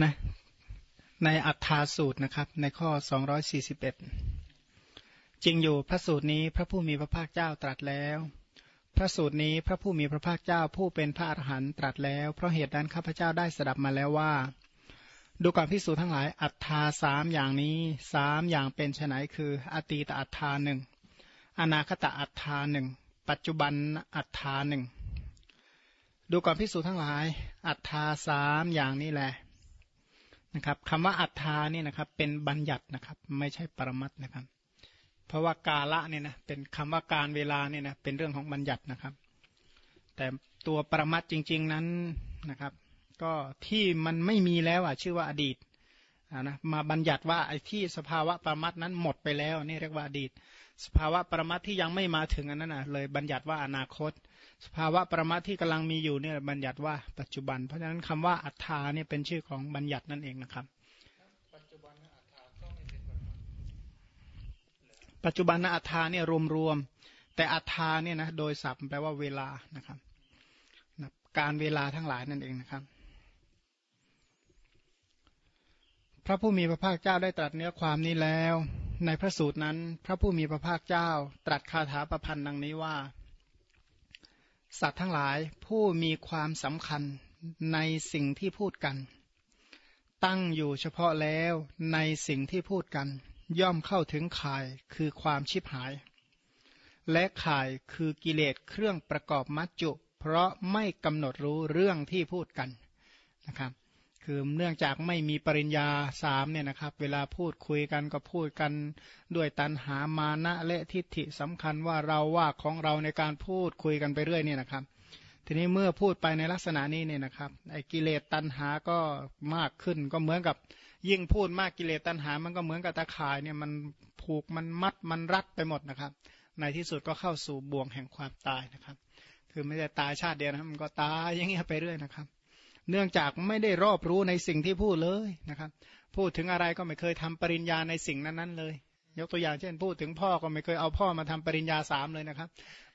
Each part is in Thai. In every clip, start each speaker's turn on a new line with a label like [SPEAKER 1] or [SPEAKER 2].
[SPEAKER 1] นะในอัฏฐาสูตรนะครับ ในข้อ 241 จริงอยู่พระสูตรนี้พระผู้มีพระภาคเจ้าตรัสแล้ว พระสูตรนี้พระผู้มีพระภาคเจ้าผู้เป็นพระอรหันตรัสแล้ว เพราะเหตุนั้นข้าพเจ้าได้สดับมาแล้วว่า ดูก่อนพิสูจน์ทั้งหลายอัฏฐาสามอย่างนี้สามอย่างเป็นไฉนคือ อตีตอัฏฐาหนึ่งอนาคตอัฏฐาหนึ่งปัจจุบันอัฏฐาหนึ่งดูก่อนพิสูจน์ทั้งหลาย อัฏฐาสามอย่างนี้แหละ นะครับคำว่าอัฏฐานี่นะครับ เป็นบัญญัตินะครับ ไม่ใช่ปรมัตนะครับ เพราะว่ากาละเนี่ยนะเป็นคำว่าการเวลาเนี่ยนะเป็นเรื่องของบัญญัตินะครับ แต่ตัวปรมัตจริง ๆนั้นนะครับ ก็ที่มันไม่มีแล้วอะชื่อว่าอดีตนะมาบัญญัติว่าไอ้ที่สภาวะปรมัตนั้นหมดไปแล้วนี่เรียกว่าอดีต สภาวะปรมัตที่ยังไม่มาถึงอันนั้นนะเลยบัญญัติว่าอนาคต สภาวะประมาทที่กำลังมีอยู่เนี่ยบัญญัติว่าปัจจุบัน เพราะฉะนั้นคำว่าอัฏฐาเนี่ยเป็นชื่อของบัญญัตินั่นเองนะครับ ปัจจุบันอัฏฐาเป็นปัจจุบันอัฏฐาเนี่ยรวมๆแต่อัฏฐาเนี่ยนะโดยศัพท์แปลว่าเวลานะครับการเวลาทั้งหลายนั่นเองนะครับ พระผู้มีพระภาคเจ้าได้ตรัสเนื้อความนี้แล้ว ในพระสูตรนั้น พระผู้มีพระภาคเจ้า ตรัสคาถาประพันธ์ดังนี้ว่า สัตว์ทั้งหลายผู้มีความสำคัญในสิ่งที่พูดกัน ตั้งอยู่เฉพาะแล้วในสิ่งที่พูดกัน ย่อมเข้าถึงข่ายคือความชิบหาย และข่ายคือกิเลสเครื่องประกอบมัจจุ เพราะไม่กำหนดรู้เรื่องที่พูดกันนะครับ คือเนื่องจากไม่มีปริญญาสามเนี่ยนะครับ เวลาพูดคุยกันก็พูดกันด้วยตันหามานะและทิฏฐิสำคัญว่าเราว่าของเราในการพูดคุยกันไปเรื่อยเนี่ยนะครับ ทีนี้เมื่อพูดไปในลักษณะนี้เนี่ยนะครับไอ้กิเลสตันหาก็มากขึ้นก็เหมือนกับยิ่งพูดมากกิเลสตันหา มันก็เหมือนกับตะข่ายเนี่ยมันผูกมันมัดมันรัดไปหมดนะครับ ในที่สุดก็เข้าสู่บ่วงแห่งความตายนะครับ คือไม่ได้ตายชาติเดียวนะมันก็ตายอย่างเงี้ยไปเรื่อยนะครับ เนื่องจากไม่ได้รอบรู้ในสิ่งที่พูดเลยนะครับ พูดถึงอะไรก็ไม่เคยทำปริญญาในสิ่งนั้นๆเลย ยกตัวอย่างเช่น พูดถึงพ่อก็ไม่เคยเอาพ่อมาทำปริญญาสามเลยนะครับ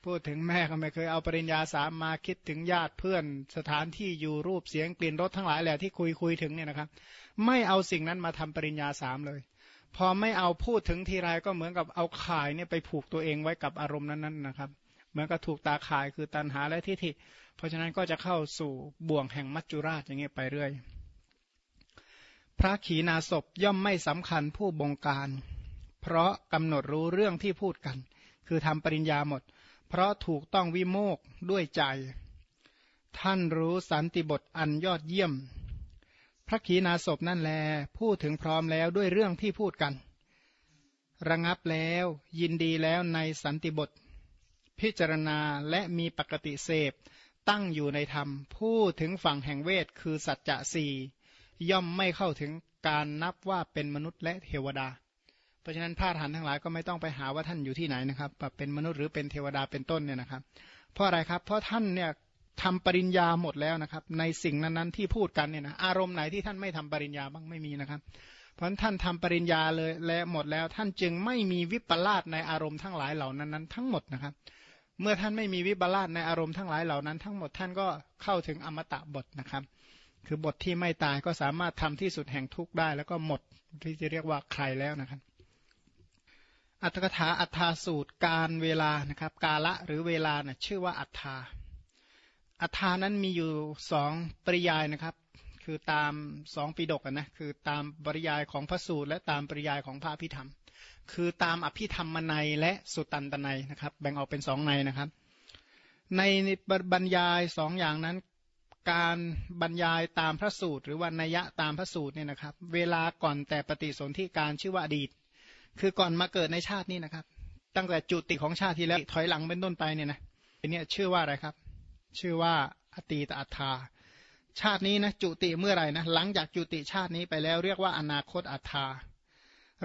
[SPEAKER 1] พูดถึงแม่ก็ไม่เคยเอาปริญญาสามมาคิดถึงญาติเพื่อนสถานที่อยู่รูปเสียงกลิ่นรสทั้งหลายแหละที่คุยคุยถึงเนี่ยนะครับ ไม่เอาสิ่งนั้นมาทำปริญญาสามเลย พอไม่เอาพูดถึงทีไรก็เหมือนกับเอาข่ายเนี่ยไปผูกตัวเองไว้กับอารมณ์นั้นๆนะครับ มือนกับถูกตาข่ายคือตันหาและทิฏฐิ เพราะฉะนั้นก็จะเข้าสู่บ่วงแห่งมัจจุราชอย่างเงี้ยไปเรื่อย พระขีณาสพย่อมไม่สำคัญผู้บงการ เพราะกำหนดรู้เรื่องที่พูดกัน คือทำปริญญาหมด เพราะถูกต้องวิโมกด้วยใจ ท่านรู้สันติบทอันยอดเยี่ยม พระขีณาสพนั่นแลพูดถึงพร้อมแล้วด้วยเรื่องที่พูดกันระงับแล้วยินดีแล้วในสันติบท พิจารณาและมีปกติเสพ ตั้งอยู่ในธรรมพูดถึงฝั่งแห่งเวทคือสัจจะสี่ย่อมไม่เข้าถึงการนับว่าเป็นมนุษย์และเทวดา เพราะฉะนั้นพาะหันทั้งหลายก็ไม่ต้องไปหาว่าท่านอยู่ที่ไหนนะครับเป็นมนุษย์หรือเป็นเทวดาเป็นต้นเนี่ยนะครับ เพราะอะไรครับ เพราะท่านเนี่ยทำปริญญาหมดแล้วนะครับ ในสิ่งนั้นๆที่พูดกันเนี่ยนะอารมณ์ไหนที่ท่านไม่ทำปริญญาบ้างไม่มีนะครับ เพราะท่านทำปริญญาเลยและหมดแล้วท่านจึงไม่มีวิปลาสในอารมณ์ทั้งหลายเหล่านั้นๆทั้งหมดนะครับ เมื่อท่านไม่มีวิบลาสในอารมณ์ทั้งหลายเหล่านั้น ทั้งหมดท่านก็เข้าถึงอมตะบทนะครับ คือบทที่ไม่ตายก็สามารถทำที่สุดแห่งทุกข์ได้ แล้วก็หมดที่จะเรียกว่าใครแล้วนะครับ อัตถกถาอัฏฐาสูตรการเวลานะครับ กาละหรือเวลานะ่ะชื่อว่าอัฏฐาอัฏฐานั้นมีอยู่สองปริยายนะครับ คือตามสองปีดกนะคือตามปริยายของพระสูตรและตามปริยายของพระพิธรรม คือตามอภิธรรมนัยและสุตันตนัยนะครับ แบ่งออกเป็นสองในนะครับ ในบรรยายสองอย่างนั้น การบรรยายตามพระสูตร หรือว่านัยยะตามพระสูตรเนี่ยนะครับ เวลาก่อนแต่ปฏิสนธิการชื่อว่าอดีต คือก่อนมาเกิดในชาตินี้นะครับ ตั้งแต่จุติของชาติที่แล้วถอยหลังเป็นต้นไปเนี่ยนะอันนี้ชื่อว่าอะไรครับ ชื่อว่าอตีตอัฏฐาชาตินี้นะจุติเมื่อไหร่นะหลังจากจุติชาตินี้ไปแล้วเรียกว่าอนาคตอัฏฐา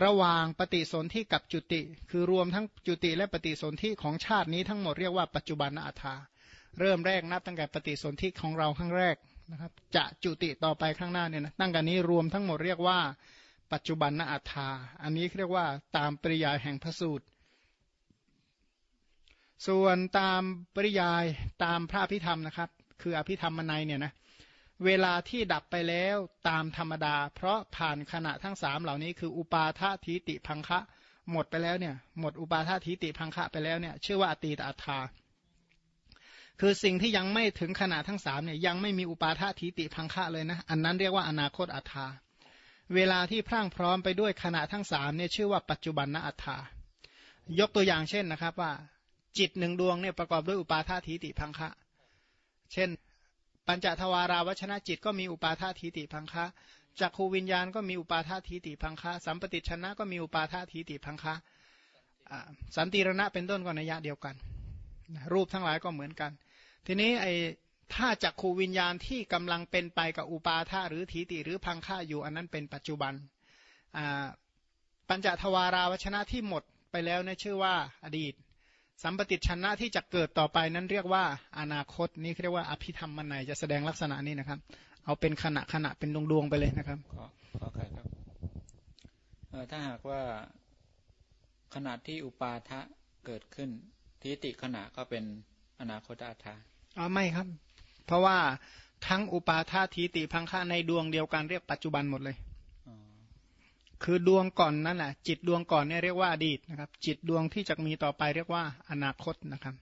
[SPEAKER 1] ระหว่างปฏิสนธิกับจุติ คือรวมทั้งจุติและปฏิสนธิของชาตินี้ทั้งหมดเรียกว่าปัจจุบันอาถาเริ่มแรกนับตั้งแต่ปฏิสนธิของเราครั้งแรกนะครับ จะจุติต่อไปข้างหน้าเนี่ยนะตั้งแต่นี้รวมทั้งหมดเรียกว่า ปัจจุบันอาถาอันนี้เรียกว่าตามปริยายแห่งพระสูตร ส่วนตามปริยายตามพระพิธรรมนะครับ คืออภิธรรมนัยเนี่ยนะ เวลาที่ดับไปแล้วตามธรรมดา เพราะผ่านขณะทั้งสามเหล่านี้คืออุปาททีติพังคะ หมดไปแล้วเนี่ย หมดอุปาททีติพังคะไปแล้วเนี่ยชื่อว่าอตีตอัฏฐาคือสิ่งที่ยังไม่ถึงขณะทั้งสามเนี่ยยังไม่มีอุปาททีติพังคะเลยนะ อันนั้นเรียกว่าอนาคตอัฏฐาเวลาที่พรั่งพร้อมไปด้วยขณะทั้งสามเนี่ยชื่อว่าปัจจุบันนอัฏฐายกตัวอย่างเช่นนะครับว่า จิตหนึ่งดวงเนี่ยประกอบด้วยอุปาททีติพังคะ เช่น ปัญจทวาราวชนะจิตก็มีอุปาททีติพังคะจักขูวิญญาณก็มีอุปาททีติพังคะสัมปติชนะก็มีอุปาททีติพังคะสันติรณะเป็นต้นก็นัยยะเดียวกัน รูปทั้งหลายก็เหมือนกัน ทีนี้ไอ้ถ้าจักขูวิญญาณที่กำลังเป็นไปกับอุปาทาหรือทีติหรือพังค่าอยู่อันนั้นเป็นปัจจุบันปัญจทวาราวชนะที่หมดไปแล้วนะชื่อว่าอดีต สัมปติชนะที่จะเกิดต่อไปนั้นเรียกว่าอนาคตนี่เรียกว่าอภิธรรมมันไหนจะแสดงลักษณะนี้นะครับ เอาเป็นขณะขณะเป็นดวงดวงไปเลยนะครับ
[SPEAKER 2] ขอขอใครครับถ้าหากว่าขณะที่อุปาทะเกิดขึ้นทิฏฐิขณะก็เป็นอนาคตอาทา
[SPEAKER 1] อ๋อไม่ครับ เพราะว่าทั้งอุปาทาทีติพังค่าในดวงเดียวกันเรียกปัจจุบันหมดเลย คือดวงก่อนนั่นแหละจิตดวงก่อนเนี่ยเรียกว่าอดีตนะครับ จิตดวงที่จะมีต่อไปเรียกว่าอนาคตนะครับ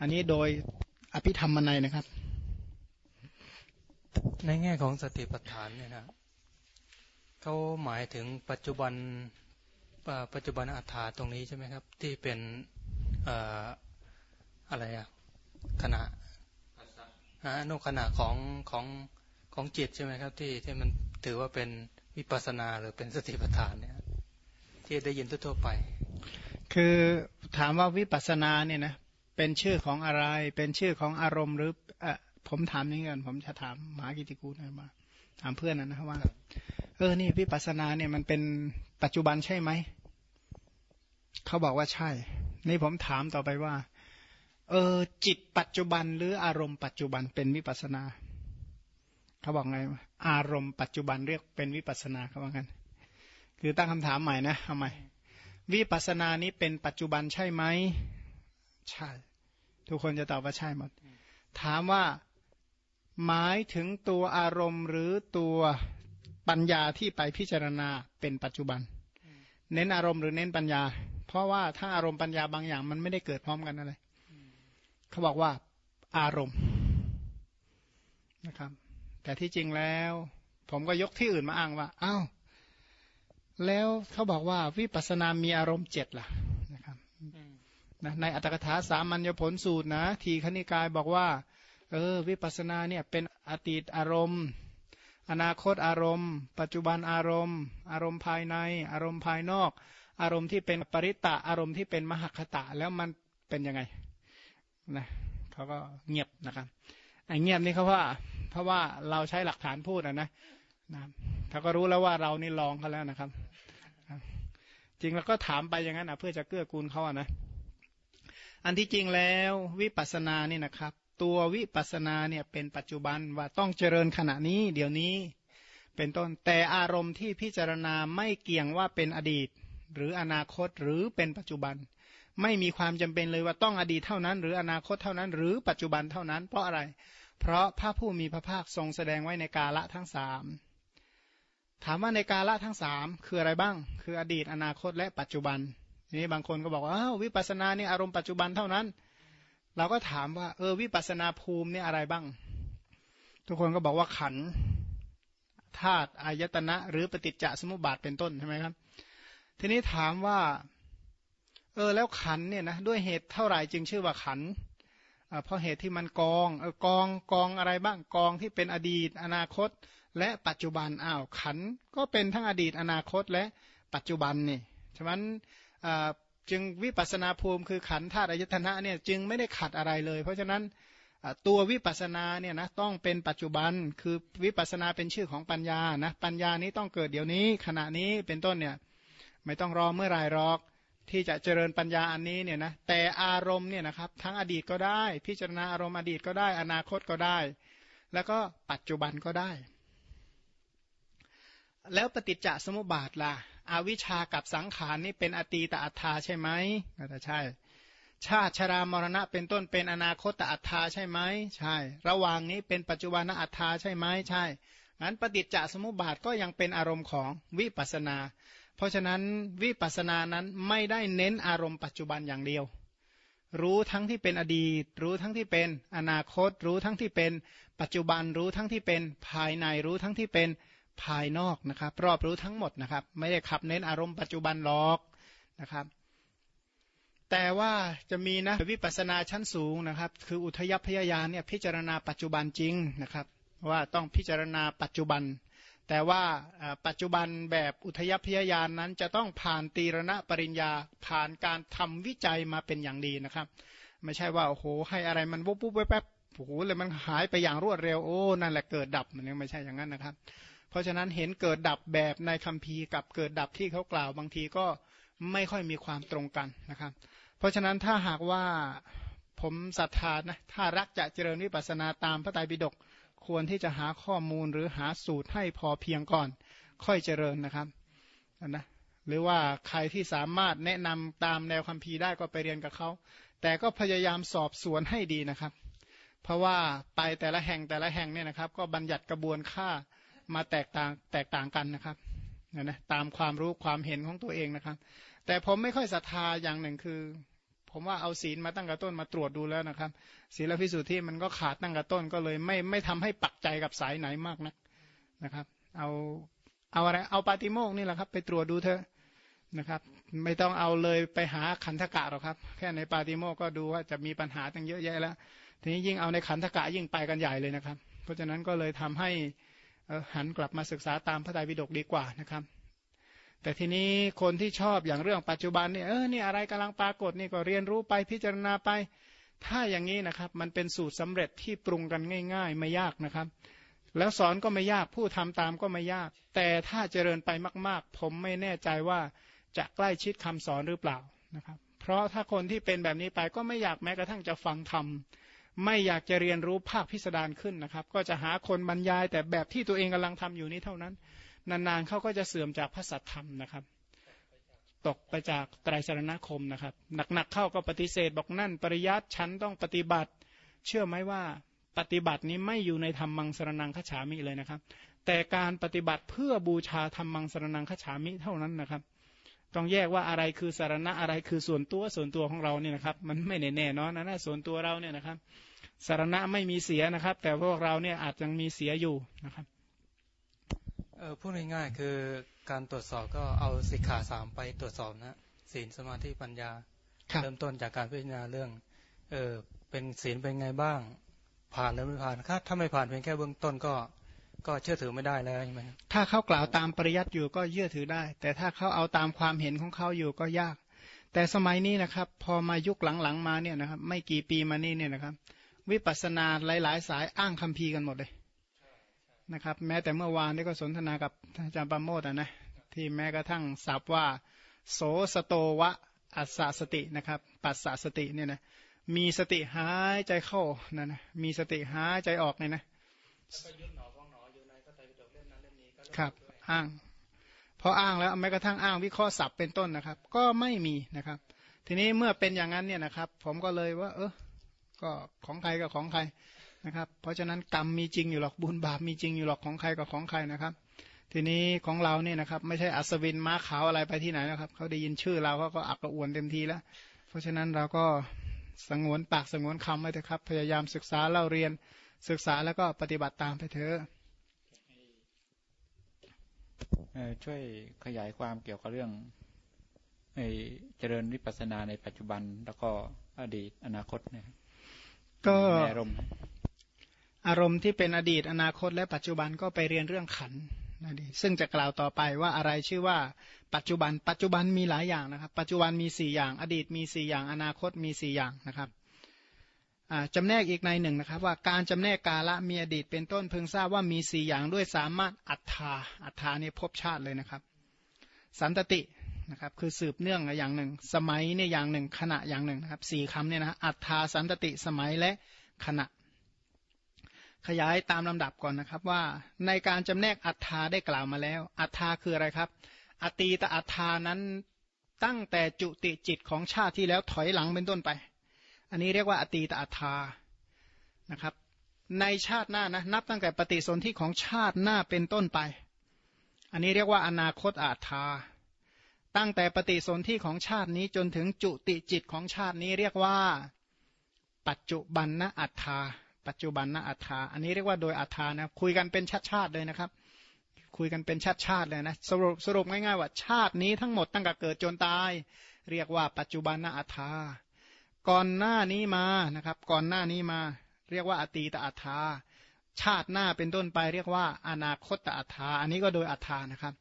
[SPEAKER 1] อันนี้โดยอภิธรรมนัยนะครับ
[SPEAKER 3] ในแง่ของสติปัฏฐานเนี่ยนะเขาหมายถึงปัจจุบันปัจจุบันอัฏฐาตรงนี้ใช่ไหมครับ ที่เป็นอะไรอะขณะอนุขณะของของของจิตใช่ไหมครับ ที่ที่มันถือว่าเป็น วิปัสนาหรือเป็นสติปัฏฐานเนี่ยที่ได้ยินทั่วไป
[SPEAKER 1] คือถามว่าวิปัสนาเนี่ยนะเป็นชื่อของอะไร เป็นชื่อของอารมณ์หรืออผมถามนี้กันผมจะถามหมากิติกูลมา ถามเพื่อนนะว่า เออนี่วิปัสนาเนี่ยมันเป็นปัจจุบันใช่ไหมเขาบอกว่าใช่ นี่ผมถามต่อไปว่า เออจิตปัจจุบันหรืออารมณ์ปัจจุบันเป็นวิปัสนา เขาบอกไง อารมณ์ปัจจุบันเรียกเป็นวิปัสนาเขาบอกกัน คือตั้งคำถามใหม่นะทำไมวิปัสนานี้เป็นปัจจุบันใช่ไหมใช่ ทุกคนจะตอบว่าใช่หมด ถามว่าหมายถึงตัวอารมณ์หรือตัวปัญญาที่ไปพิจารณาเป็นปัจจุบัน เน้นอารมณ์หรือเน้นปัญญา เพราะว่าถ้าอารมณ์ปัญญาบางอย่างมันไม่ได้เกิดพร้อมกันอะไรเขาบอกว่าอารมณ์นะครับ แต่ที่จริงแล้ว ผมก็ยกที่อื่นมาอ้างว่าอ้าวแล้วเขาบอกว่าวิปัสสนามีอารมณ์เจ็ดล่ะนะครับนะในอัตถกถาสามัญญผลสูตรนะทีคณิกายบอกว่า เออ วิปัสสนาเนี่ยเป็นอดีตอารมณ์ อนาคตอารมณ์ ปัจจุบันอารมณ์ อารมณ์ภายใน อารมณ์ภายนอก อารมณ์ที่เป็นปริตตะอารมณ์ที่เป็นมหคตะแล้วมันเป็นยังไงนะเขาก็เงียบนะครับไอ้เงียบนี่เขาว่า เพราะว่าเราใช้หลักฐานพูดนะนะนะเขาก็รู้แล้วว่าเรานี่ลองเขาแล้วนะครับ จริงแล้วก็ถามไปอย่างนั้นนะเพื่อจะเกื้อกูลเขาอะนะ อันที่จริงแล้ววิปัสสนานี่นะครับ ตัววิปัสสนาเนี่ยเป็นปัจจุบันว่าต้องเจริญขณะนี้เดี๋ยวนี้เป็นต้นแต่อารมณ์ที่พิจารณาไม่เกี่ยงว่าเป็นอดีต หรืออนาคตหรือเป็นปัจจุบัน ไม่มีความจำเป็นเลยว่าต้องอดีตเท่านั้น หรืออนาคตเท่านั้น หรือปัจจุบันเท่านั้น เพราะอะไร เพราะพระผู้มีพระภาคทรงแสดงไว้ในกาละทั้งสามถามว่าในกาละทั้งสามคืออะไรบ้าง คืออดีตอนาคตและปัจจุบันนี่บางคนก็บอกว่าวิปัสสนานี่อารมณ์ปัจจุบันเท่านั้น เราก็ถามว่าเออวิปัสสนาภูมินี่อะไรบ้าง ทุกคนก็บอกว่าขันธาตุอายตนะ หรือปฏิจจสมุปบาทเป็นต้นใช่ไหมครับ ทีนี้ถามว่า เออแล้วขันเนี่ยนะด้วยเหตุเท่าไหร่จึงชื่อว่าขัน เพราะเหตุที่มันกองกองกองอะไรบ้างกองที่เป็นอดีต อนาคต และปัจจุบันอ้าวขันก็เป็นทั้งอดีตอนาคตและปัจจุบันนี่ฉะนั้นจึงวิปัสนาภูมิคือขันธาตุอายตนะเนี่ยจึงไม่ได้ขัดอะไรเลย เพราะฉะนั้นตัววิปัสนาเนี่ยนะต้องเป็นปัจจุบันคือวิปัสนาเป็นชื่อของปัญญานะปัญญานี้ต้องเกิดเดี๋ยวนี้ขณะนี้เป็นต้นเนี่ยไม่ต้องรอเมื่อไรหรอก ที่จะเจริญปัญญาอันนี้เนี่ยนะแต่อารมณ์เนี่ยนะครับทั้งอดีตก็ได้ พิจารณาอารมณ์อดีตก็ได้ อนาคตก็ได้ แล้วก็ปัจจุบันก็ได้ แล้วปฏิจจสมุปบาทล่ะอวิชากับสังขารนี่เป็นอตีตอัตตาใช่ไหมก็จะใช่ ชาติชรามรณะเป็นต้นเป็นอนาคตอัตถาใช่ไหมใช่ ระหว่างนี้เป็นปัจจุบันอัตถาใช่ไหมใช่งั้นปฏิจจสมุปบาทก็ยังเป็นอารมณ์ของวิปัสนา เพราะฉะนั้นวิปัสสนานั้นไม่ได้เน้นอารมณ์ปัจจุบันอย่างเดียว รู้ทั้งที่เป็นอดีต รู้ทั้งที่เป็นอนาคต รู้ทั้งที่เป็นปัจจุบันรู้ทั้งที่เป็นภายในรู้ทั้งที่เป็นภายนอกนะครับ รอบรู้ทั้งหมดนะครับ ไม่ได้ขับเน้นอารมณ์ปัจจุบันหรอกนะครับ แต่ว่าจะมีนะวิปัสนาชั้นสูงนะครับ คืออุทยพยายานเนี่ยพิจารณาปัจจุบันจริงนะครับ ว่าต้องพิจารณาปัจจุบัน แต่ว่าปัจจุบันแบบอุทยพยายานนั้นจะต้องผ่านตีรณะปริญญาผ่านการทำวิจัยมาเป็นอย่างดีนะครับ ไม่ใช่ว่าโอ้โหให้อะไรมันวุบวุบแป๊บโอ้โหเลยมันหายไปอย่างรวดเร็วโอ้นั่นแหละเกิดดับมันยังไม่ใช่อย่างนั้นนะครับ เพราะฉะนั้นเห็นเกิดดับแบบในคัมภีร์กับเกิดดับที่เขากล่าวบางทีก็ไม่ค่อยมีความตรงกันนะครับ เพราะฉะนั้นถ้าหากว่าผมศรัทธานะถ้ารักจะเจริญวิปัสสนาตามพระไตรปิฎก ควรที่จะหาข้อมูลหรือหาสูตรให้พอเพียงก่อน ค่อยเจริญนะครับนะหรือว่าใครที่สามารถแนะนำตามแนวคัมภีร์ได้ก็ไปเรียนกับเขาแต่ก็พยายามสอบสวนให้ดีนะครับ เพราะว่าไปแต่ละแห่งแต่ละแห่งเนี่ยนะครับ ก็บัญญัติกระบวนค่ามาแตกต่างแตกต่างกันนะครับนะตามความรู้ความเห็นของตัวเองนะครับ แต่ผมไม่ค่อยศรัทธาอย่างหนึ่งคือ ผมว่าเอาศีลมาตั้งกระต้นมาตรวจดูแล้วนะครับ ศีลพิสูจน์ที่มันก็ขาดตั้งกระต้นก็เลย ไม่ไม่ทำให้ปักใจกับสายไหนมากนักนะครับ เอาเอาอะไรเอาปาติโมกนี่แหละครับ ไปตรวจดูเถอะนะครับ ไม่ต้องเอาเลยไปหาขันธกะหรอกครับ แค่ในปาติโมกก็ดูว่าจะมีปัญหาตั้งเยอะแยะแล้ว ทีนี้ยิ่งเอาในขันธกะยิ่งไปกันใหญ่เลยนะครับ เพราะฉะนั้นก็เลยทำให้หันกลับมาศึกษาตามพระไตรปิฎกดีกว่านะครับ แต่ทีนี้คนที่ชอบอย่างเรื่องปัจจุบันเนี่ยเออนี่อะไรกำลังปรากฏนี่ก็เรียนรู้ไปพิจารณาไป ถ้าอย่างนี้นะครับ มันเป็นสูตรสำเร็จที่ปรุงกันง่าย ๆ ไม่ยากนะครับ แล้วสอนก็ไม่ยากผู้ทำตามก็ไม่ยาก แต่ถ้าเจริญไปมาก ๆ ผมไม่แน่ใจว่าจะใกล้ชิดคำสอนหรือเปล่านะครับ เพราะถ้าคนที่เป็นแบบนี้ไปก็ไม่อยากแม้กระทั่งจะฟังธรรมไม่อยากจะเรียนรู้ภาคพิสดารขึ้นนะครับ ก็จะหาคนบรรยายแต่แบบที่ตัวเองกำลังทำอยู่นี้เท่านั้น นานๆเขาก็จะเสื่อมจากพระสัทธรรมนะครับ ตกไปจากไตรสรณคมนะครับ หนักๆเข้าก็ปฏิเสธบอกนั่น ปริยัติฉันต้องปฏิบัติ เชื่อไหมว่าปฏิบัตินี้ไม่อยู่ในธรรมังสรนังขฉามิเลยนะครับ แต่การปฏิบัติเพื่อบูชาธรรมังสรนังขฉามิเท่านั้นนะครับ ต้องแยกว่าอะไรคือสารณะอะไรคือส่วนตัวส่วนตัวของเราเนี่ยนะครับ มันไม่แน่ๆเนาะนะส่วนตัวเราเนี่ยนะครับสารณะไม่มีเสียนะครับ แต่พวกเราเนี่ยอาจจะมีเสียอยู่นะครับ
[SPEAKER 3] เออพูดง่ายๆคือการตรวจสอบก็เอาสิกขาสามไปตรวจสอบนะศีลสมาธิปัญญา เริ่มต้นจากการพิจารณาเรื่อง เออเป็นศีลเป็นไงบ้าง ผ่านหรือไม่ผ่านถ้าไม่ผ่านเพียงแค่เบื้องต้นก็ก็เชื่อถือไม่ได้แล้วใช่ไหม
[SPEAKER 1] ถ้าเขากล่าวตามปริยัติอยู่ก็เชื่อถือได้ แต่ถ้าเขาเอาตามความเห็นของเขาอยู่ก็ยาก แต่สมัยนี้นะครับ พอมายุคหลังๆมาเนี่ยนะครับ ไม่กี่ปีมานี้เนี่ยนะครับ วิปัสสนาหลายๆ สายอ้างคัมภีร์กันหมดเลย นะครับ แม้แต่เมื่อวานนี้ก็สนทนากับอาจารย์ปามโมดนะที่แม้กระทั่งศัพท์ว่า โสสโตวะอัสสตินะครับปัสสสติเนี่ยนะมีสติหายใจเข้านั่นนะมีสติหายใจออกเนี่ยนะครับอ้างพออ้างแล้วแม้กระทั่งอ้างวิเคราะห์ศัพท์เป็นต้นนะครับ ก็ไม่มีนะครับ ทีนี้เมื่อเป็นอย่างนั้นเนี่ยนะครับ ผมก็เลยว่า เออก็ของใครกับของใคร นะครับ เพราะฉะนั้นกรรมมีจริงอยู่หรอกบุญบาปมีจริงอยู่หรอกของใครกับของใครนะครับ ทีนี้ของเราเนี่ยนะครับ ไม่ใช่อัศวินม้าขาวอะไรไปที่ไหนนะครับเขาได้ยินชื่อเราเขาก็อักกระอวนเต็มทีแล้ว เพราะฉะนั้นเราก็สงวนปากสงวนคำไว้เถอะครับ พยายามศึกษาเล่าเรียนศึกษาแล้วก็ปฏิบัติตามไปเถอะ
[SPEAKER 2] ช่วยขยายความเกี่ยวกับเรื่องเจริญวิปัสสนาในปัจจุบันแล้วก็อดีตอนาคตเนี่ย
[SPEAKER 1] ก็ อารมณ์ที่เป็นอดีตอนาคต และปัจจุบันก็ไปเรียนเรื่องขันนั่นเองซึ่งจะกล่าวต่อไปว่าอะไรชื่อว่าปัจจุบัน ปัจจุบันมีหลายอย่างนะครับ ปัจจุบันมีสี่อย่าง อดีตมีสี่อย่าง อนาคตมีสี่อย่างนะครับจำแนกอีกในหนึ่งนะครับว่าการจำแนกกาละมีอดีตเป็นต้นเพิ่งทราบว่ามีสี่อย่างด้วยสามารถอัฏฐาอัฏฐาเนี่ยพบชาติเลยนะครับ สันตตินะครับคือสืบเนื่องอย่างหนึ่ง สมัยเนี่ยอย่างหนึ่งขณะอย่างหนึ่งนะครับสี่คำเนี่ยนะอัฏฐาสันตติสมัยและขณะ ขยายตามลำดับก่อนนะครับว่าในการจำแนกอัฏฐาได้กล่าวมาแล้ว อัฏฐาคืออะไรครับ อตีตอัฏฐานั้นตั้งแต่จุติจิตของชาติที่แล้วถอยหลังเป็นต้นไป อันนี้เรียกว่าอตีตอัฏฐานะครับ ในชาติหน้านะนับตั้งแต่ปฏิสนธิของชาติหน้าเป็นต้นไป อันนี้เรียกว่าอนาคตอาถาตั้งแต่ปฏิสนธิของชาตินี้จนถึงจุติจิตของชาตินี้เรียกว่า ปัจจุบันนอัฏฐา ปัจจุบันนอัฏฐาอันนี้เรียกว่าโดยอัฏฐานะคุยกันเป็นชาติชาติเลยนะครับ คุยกันเป็นชาติชาติเลยนะสรุปสรุปง่ายๆว่าชาตินี้ทั้งหมดตั้งแต่เกิดจนตาย เรียกว่าปัจจุบันนอัฏฐาก่อนหน้านี้มานะครับ ก่อนหน้านี้มา เรียกว่าอตีตอัฏฐาชาติหน้าเป็นต้นไปเรียกว่า อนาคตอัฏฐาอันนี้ก็โดยอัฏฐานะครับ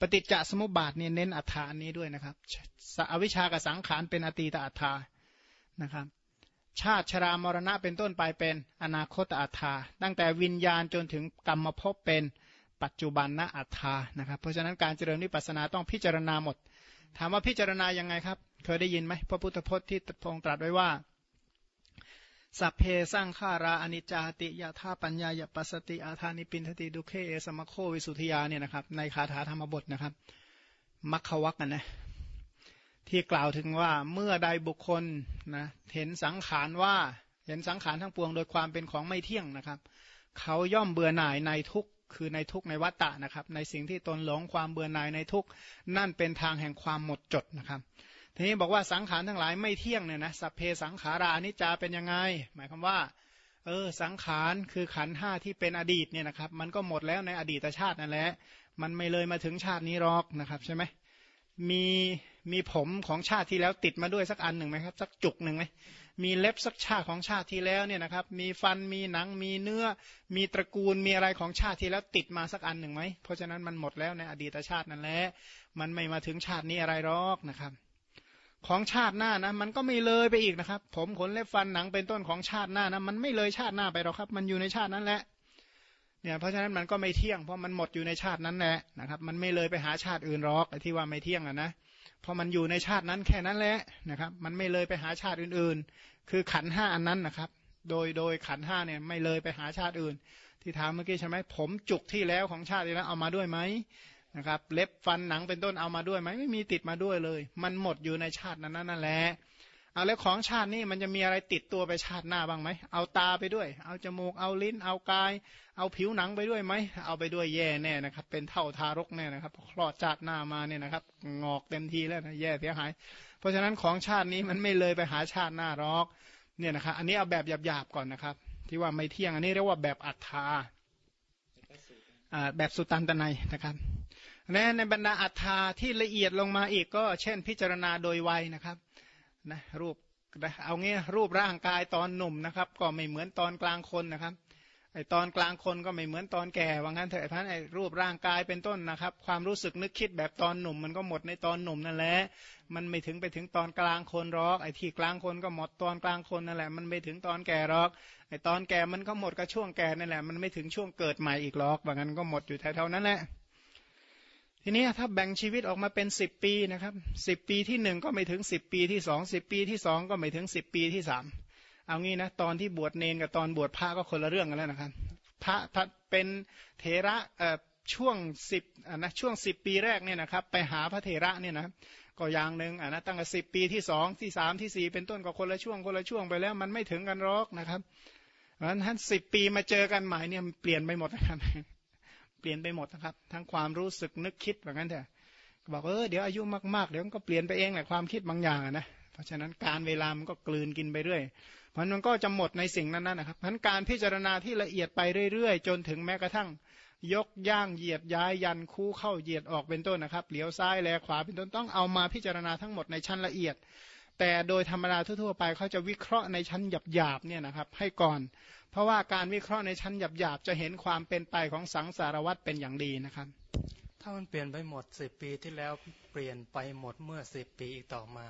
[SPEAKER 1] ปฏิจจสมุปบาทเนี่ยเน้นอัฏฐานนี้ด้วยนะครับอวิชากับสังขารเป็นอตีตอัฏฐานะครับ ชาติชรามรณะเป็นต้นไปเป็นอนาคตอัฏาตั้งแต่วิญญาณจนถึงกรรมภพเป็นปัจจุบันนอัฏานะครับ เพราะฉะนั้นการเจริญวิปัสสนาต้องพิจารณาหมด ถามว่าพิจารณายังไงครับ เคยได้ยินไหมพระพุทธพจน์ที่พงตรัสไว้ว่า สัพเพสร้างขาราอนิจจติยาธาปัญญายปัสติอาธานิปินทติดุเคเอสมโควิสุทยาเนี่ยนะครับในคาถาธรรมบทนะครับมัคควักกันนะ ที่กล่าวถึงว่าเมื่อใดบุคคลนะเห็นสังขารว่าเห็นสังขารทั้งปวงโดยความเป็นของไม่เที่ยงนะครับ เขาย่อมเบื่อหน่ายในทุกคือในทุกในวัฏฏะนะครับ ในสิ่งที่ตนหลงความเบื่อหน่ายในทุกนั่นเป็นทางแห่งความหมดจดนะครับ ทีนี้บอกว่าสังขารทั้งหลายไม่เที่ยงเนี่ยนะสัพเพสังขารานิจจาเป็นยังไง หมายความว่าเออสังขารคือขันห้าที่เป็นอดีตเนี่ยนะครับ มันก็หมดแล้วในอดีตชาตินั่นแหละมันไม่เลยมาถึงชาตินี้หรอกนะครับใช่ไหมมี มีผมของชาติที่แล้วติดมาด้วยสักอันหนึ่งไหมครับ สักจุกหนึ่งไหมมีเล็บสักชาติของชาติที่แล้วเนี่ยนะครับ มีฟันมีหนังมีเนื้อ มีตระกูลมีอะไรของชาติที่แล้วติดมาสักอันหนึ่งไหมเพราะฉะนั้นมันหมดแล้วในอดีตชาตินั่นแหละมันไม่มาถึงชาตินี้อะไรหรอกนะครับ ของชาติหน้านะ มันก็ไม่เลยไปอีกนะครับ ผมขนเล็บฟันหนังเป็นต้นของชาติหน้านะมันไม่เลยชาติหน้าไปหรอกครับ มันอยู่ในชาตินั้นแหละเนี่ยเพราะฉะนั้นมันก็ไม่เที่ยงเพราะมันหมดอยู่ในชาตินั้นแหละนะครับ มันไม่เลยไปหาชาติอื่นหรอกที่ว่าไม่เที่ยงอะนะ พอมันอยู่ในชาตินั้นแค่นั้นแหละนะครับ มันไม่เลยไปหาชาติอื่นๆ คือขันห้าอันนั้นนะครับ โดยโดยขันห้าเนี่ยไม่เลยไปหาชาติอื่น ที่ถามเมื่อกี้ใช่ไหมผมจุกที่แล้วของชาติแล้วเอามาด้วยไหมนะครับ เล็บฟันหนังเป็นต้นเอามาด้วยไหมไม่มีติดมาด้วยเลย มันหมดอยู่ในชาตินั้นนั่นแหละ เอาแล้วของชาตินี้มันจะมีอะไรติดตัวไปชาติหน้าบ้างไหม เอาตาไปด้วย เอาจมูก เอาลิ้น เอากาย เอาผิวหนังไปด้วยไหม เอาไปด้วยแย่แน่นะครับ เป็นเท่าทารกแน่นะครับ คลอดชาติหน้ามาเนี่ยนะครับ งอกเต็มทีแล้วนะ แย่เสียหาย เพราะฉะนั้นของชาตินี้มันไม่เลยไปหาชาติหน้ารอก เนี่ยนะครับ อันนี้เอาแบบหยาบๆก่อนนะครับ ที่ว่าไม่เที่ยง อันนี้เรียกว่าแบบอัฏฐาแบบสุตันตนัยนะครับและในบรรดาอัฏฐาที่ละเอียดลงมาอีกก็ เช่น พิจารณาโดยวัยนะครับ นะรูปเอางี้รูปร่างกายตอนหนุ่มนะครับ ก็ไม่เหมือนตอนกลางคนนะครับไอตอนกลางคนก็ไม่เหมือนตอนแก่ว่างั้นเถอะเพราะไอรูปร่างกายเป็นต้นนะครับ ความรู้สึกนึกคิดแบบตอนหนุ่ม มันก็หมดในตอนหนุ่มนั่นแหละมันไม่ถึงไปถึงตอนกลางคนหรอกไอที่กลางคนก็หมดตอนกลางคนนั่นแหละ มันไม่ถึงตอนแก่หรอกไอตอนแก่มันก็หมดกับช่วงแก่นั่นแหละ มันไม่ถึงช่วงเกิดใหม่อีกหรอกว่างั้นก็หมดอยู่แถวๆนั้นแหละ ทีนี้ถ้าแบ่งชีวิตออกมาเป็นสิบปีนะครับสิบปีที่หนึ่งก็ไม่ถึงสิบปีที่สองสิบปีที่สองก็ไม่ถึงสิบปีที่สามเอางี้นะตอนที่บวชเนนกับตอนบวชพระก็คนละเรื่องกันแล้วนะครับพระถ้าเป็นเถระช่วงสิบนะช่วงสิบปีแรกเนี่ยนะครับไปหาพระเถระเนี่ยนะก็อย่างหนึ่งอะนะตั้งแต่สิบปีที่สองที่สามที่สี่เป็นต้นก็คนละช่วงคนละช่วงไปแล้ว มันไม่ถึงกันหรอกนะครับเพราะฉะนั้นสิบปีมาเจอกันใหม่เนี่ยเปลี่ยนไปหมดนะครับ ลี่ยนไปหมดนะครับ ทั้งความรู้สึกนึกคิดแบบนั้นเถอะบอกเออเดี๋ยวอายุมากๆเดี๋ยวมันก็เปลี่ยนไปเองแหละความคิดบางอย่างนะเพราะฉะนั้นการเวลามันก็กลืนกินไปเรื่อยเพราะมันก็จะหมดในสิ่งนั้นนะครับเพราะการพิจารณาที่ละเอียดไปเรื่อยๆ จนถึงแม้กระทั่ง ยกย่างเหยียดย้ายยันคู่เข้าเหยียดออกเป็นต้นนะครับเหลียวซ้ายแลขวาเป็นต้นต้องเอามาพิจารณาทั้งหมดในชั้นละเอียด แต่โดยธรรมดาทั่วๆไปเขาจะวิเคราะห์ในชั้นหยาบๆเนี่ยนะครับให้ก่อน เพราะว่าการวิเคราะห์ในชั้นหยาบๆจะเห็นความเป็นไปของสังสารวัตรเป็นอย่างดีนะครับ
[SPEAKER 3] ถ้ามันเปลี่ยนไปหมดสิบปีที่แล้วเปลี่ยนไปหมดเมื่อสิบปีอีกต่อมา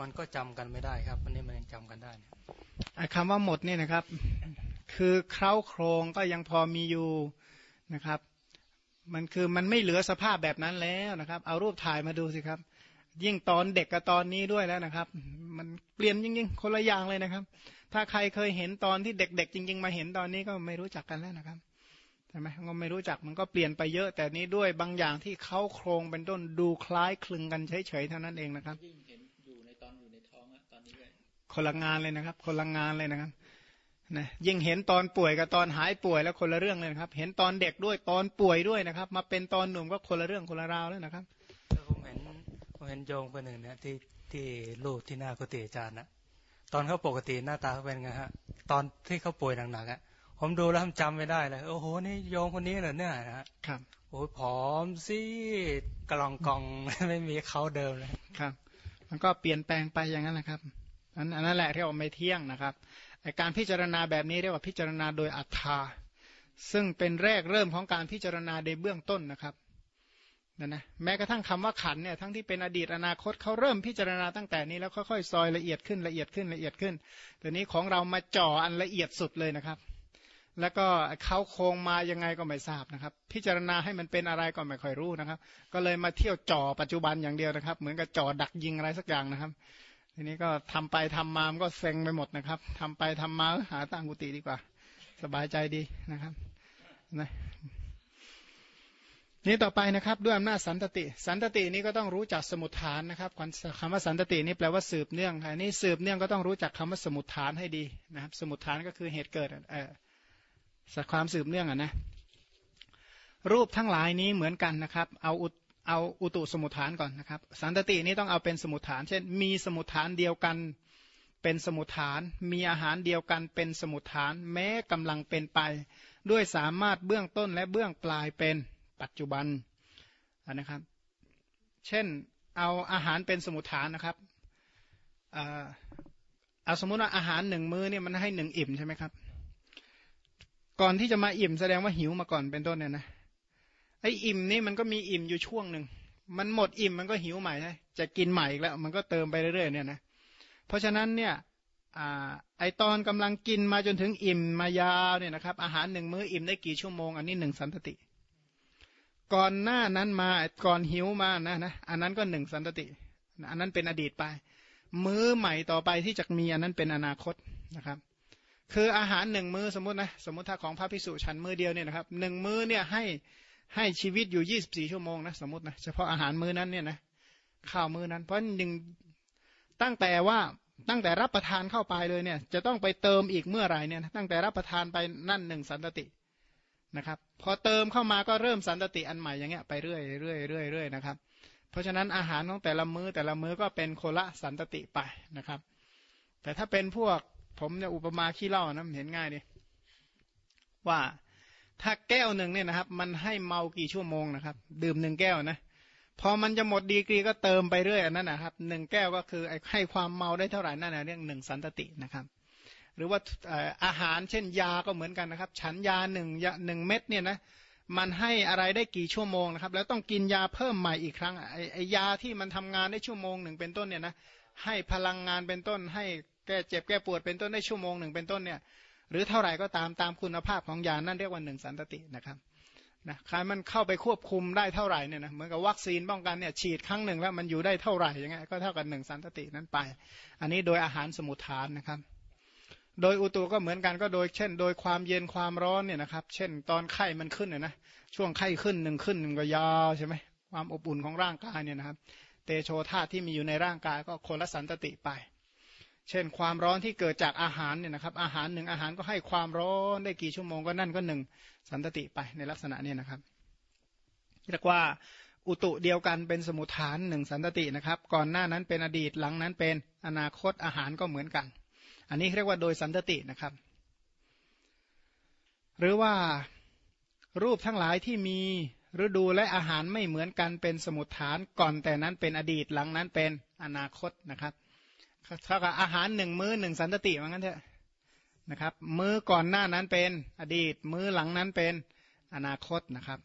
[SPEAKER 3] มันก็จำกันไม่ได้ครับวันนี้มันยังจำกันได้
[SPEAKER 1] คำว่าหมดนี่นะครับ คือเคล้าโครงก็ยังพอมีอยู่นะครับ มันคือมันไม่เหลือสภาพแบบนั้นแล้วนะครับ เอารูปถ่ายมาดูสิครับ ยิ่งตอนเด็กกับตอนนี้ด้วยแล้วนะครับ มันเปลี่ยนยิ่งๆคนละอย่างเลยนะครับ ถ้าใครเคยเห็นตอนที่เด็ก ๆ จริง ๆ มาเห็นตอนนี้ก็ไม่รู้จักกันแล้วนะครับช่ไหมก็ไม่รู้จักมันก็เปลี่ยนไปเยอะ แต่นี้ด้วยบางอย่างที่เขาโครงเป็นต้นดูคล้ายคลึงกันเฉยๆเท่านั้นเองนะครับ
[SPEAKER 2] ยิ่งเห็นอยู่ในตอนอยู่ในท้องอะตอนนี้เลย
[SPEAKER 1] คนละงานเลยนะครับ คนละงานเลยนะครับนะยิ่งเห็นตอนป่วยกับตอนหายป่วยแล้วคนละเรื่องเลยครับ เห็นตอนเด็กด้วยตอนป่วยด้วยนะครับ มาเป็นตอนหนุ่มก็คนละเรื่องคนละราวแล้วนะครับ
[SPEAKER 3] ผมเห็น ผมเห็นโยงคนหนึ่งเนี่ยที่ที่ลูกที่หน้ากุฏิอาจารย์นะตอนเขาปกติหน้าตาเขาเป็นไงฮะ ตอนที่เขาป่วยหนักๆอะ ผมดูแล้วจำไม่ได้เลย โอ้โหนี่โยงคนนี้เหรอเนี่ยนะฮะ
[SPEAKER 1] ครับ
[SPEAKER 3] โอ้ผอมซีดกลองกองไม่มีเขาเดิมเลย
[SPEAKER 1] ครับ มันก็เปลี่ยนแปลงไปอย่างนั้นแหละครับอันนั้นแหละที่เราไม่เที่ยงนะครับการพิจารณาแบบนี้เรียกว่าพิจารณาโดยอัตตาซึ่งเป็นแรกเริ่มของการพิจารณาในเบื้องต้นนะครับ นะนะแม้กระทั่งคำว่าขันเนี่ยทั้งที่เป็นอดีตอนาคตเขาเริ่มพิจารณาตั้งแต่นี้แล้วค่อยๆซอยละเอียดขึ้นละเอียดขึ้นละเอียดขึ้นแต่นี้ของเรามาจ่ออันละเอียดสุดเลยนะครับ แล้วก็เขาโครงมายังไงก็ไม่ทราบนะครับ พิจารณาให้มันเป็นอะไรก็ไม่ค่อยรู้นะครับ ก็เลยมาเที่ยวจ่อปัจจุบันอย่างเดียวนะครับ เหมือนกับจ่อดักยิงอะไรสักอย่างนะครับ ทีนี้ก็ทำไปทำมามันก็เซ็งไปหมดนะครับทำไปทำมาหาตั้งกุฏิดีกว่า สบายใจดีนะครับนะ นี่ต่อไปนะครับด้วยอำนาจสันตติ สันตตินี้ก็ต้องรู้จักสมุทฐานนะครับคำว่าสันตตินี่แปลว่าสืบเนื่องอันนี้สืบเนื่องก็ต้องรู้จักคำว่าสมุทฐานให้ดีนะครับ สมุทฐานก็คือเหตุเกิดเออความสืบเนื่องอะนะรูปทั้งหลายนี้เหมือนกันนะครับ เอาอุเอาอุตุสมุทฐานก่อนนะครับ สันตตินี้ต้องเอาเป็นสมุทฐาน เช่น มีสมุทฐานเดียวกันเป็นสมุทฐาน มีอาหารเดียวกันเป็นสมุทฐาน แม้กำลังเป็นไป ด้วยสามารถเบื้องต้นและเบื้องปลายเป็น ปัจจุบันนะครับ เช่นเอาอาหารเป็นสมุทฐานนะครับเอาสมมุติว่าอาหารหนึ่งมื้อเนี่ยมันให้หนึ่งอิ่มใช่ไหมครับ ก่อนที่จะมาอิ่มแสดงว่าหิวมาก่อนเป็นต้นเนี่ยนะไอ้อิ่มนี่มันก็มีอิ่มอยู่ช่วงหนึ่งมันหมดอิ่มมันก็หิวใหม่ใช่จะกินใหม่อีกแล้ว มันก็เติมไปเรื่อยๆเนี่ยนะเพราะฉะนั้นเนี่ยไอตอนกำลังกินมาจนถึงอิ่มมายาวเนี่ยนะครับ อาหารหนึ่งมื้ออิ่มได้กี่ชั่วโมง อันนี้หนึ่งสันตติ ก่อนหน้านั้นมาก่อนหิวมานะนะอันนั้นก็หนึ่งสันตติ อันนั้นเป็นอดีตไป มื้อใหม่ต่อไปที่จะมีอันนั้นเป็นอนาคตนะครับ คืออาหารหนึ่งมื้อสมมตินะสมมติถ้าของพระพิสุฉันมื้อเดียวเนี่ยนะครับหนึ่งมื้อเนี่ยให้ให้ชีวิตอยู่ยี่สบี่ชั่วโมงนะสมมตินะเฉพาะอาหารมื้อนั้นเนี่ยนะข้าวมื้อนั้นเพราะหนึ่งตั้งแต่ว่าตั้งแต่รับประทานเข้าไปเลยเนี่ย จะต้องไปเติมอีกเมื่อไหร่เนี่ยตั้งแต่รับประทานไปนั่นหนึ่งสันตติ นะครับ พอเติมเข้ามาก็เริ่มสันตติอันใหม่อย่างเงี้ยไปเรื่อยเรื่อยเรื่อยเรื่อยนะครับ เพราะฉะนั้นอาหารของแต่ละมือ้อแต่ละมื้อก็เป็นโคละสันตติไปนะครับ แต่ถ้าเป็นพวกผมเนี่ยอุปมาขี้เล่านะเห็นง่ายดิว่าถ้าแก้วหนึ่งเนี่ยนะครับ มันให้เมากี่ชั่วโมงนะครับ ดื่มหนึ่งแก้วนะพอมันจะหมดดีกรีก็เติมไปเรื่อยอันนั้นนะครับหนึ่งแก้วก็คือให้ความเมาได้เท่าไหร่นั่นนะเรื่องหนึ่งสันตตินะครับ หรือว่าอาหารเช่นยาก็เหมือนกันนะครับ ฉันยาหนึ่งยาหนึ่งเม็ดเนี่ยนะมันให้อะไรได้กี่ชั่วโมงนะครับ แล้วต้องกินยาเพิ่มใหม่อีกครั้งไอ้ไอยาที่มันทำงานได้ชั่วโมงหนึ่งเป็นต้นเนี่ยนะให้พลังงานเป็นต้น ให้แก้เจ็บแก้ปวดเป็นต้นได้ชั่วโมงหนึ่งเป็นต้นเนี่ย หรือเท่าไหร่ก็ตามตามคุณภาพของยานั่นเรียกว่าหนึ่งสันตตินะครับนะครมันเข้าไปควบคุมได้เท่าไหร่เนี่ยนะเหมือนกับวัคซีนป้องกันเนี่ยฉีดครั้งหนึ่งแล้วมันอยู่ได้เท่าไหร่ยังไงก็เท่ากับหนึ่งสันตตินั้นไป อันนี้โดยอาหารสมุทฐานนะครับ โดยอุตุก็เหมือนกันก็โดยเช่น โดยความเย็นความร้อนเนี่ยนะครับ เช่น ตอนไข้มันขึ้นเนี่ยนะช่วงไข้ขึ้นหนึ่งขึ้นหนึ่งก็ยาวใช่ไหมความอบอุ่นของร่างกายเนี่ยนะครับ เตโชธาตุที่มีอยู่ในร่างกายก็คนละสันตติไป เช่น ความร้อนที่เกิดจากอาหารเนี่ยนะครับ อาหารหนึ่งอาหารก็ให้ความร้อนได้กี่ชั่วโมงก็นั่นก็หนึ่งสันตติไปในลักษณะนี้นะครับเรียกว่าอุตุเดียวกันเป็นสมุทฐานหนึ่งสันตตินะครับ ก่อนหน้านั้นเป็นอดีตหลังนั้นเป็นอนาคตอาหารก็เหมือนกัน อันนี้เรียกว่าโดยสันตตินะครับ หรือว่ารูปทั้งหลายที่มีฤดูและอาหารไม่เหมือนกันเป็นสมุทฐานก่อนแต่นั้นเป็นอดีตหลังนั้นเป็นอนาคตนะครับเท่ากับอาหารหนึ่งมื้อหนึ่งสันตติว่างั้นเถอะนะครับ มื้อก่อนหน้านั้นเป็นอดีต มื้อหลังนั้นเป็นอนาคตนะครับ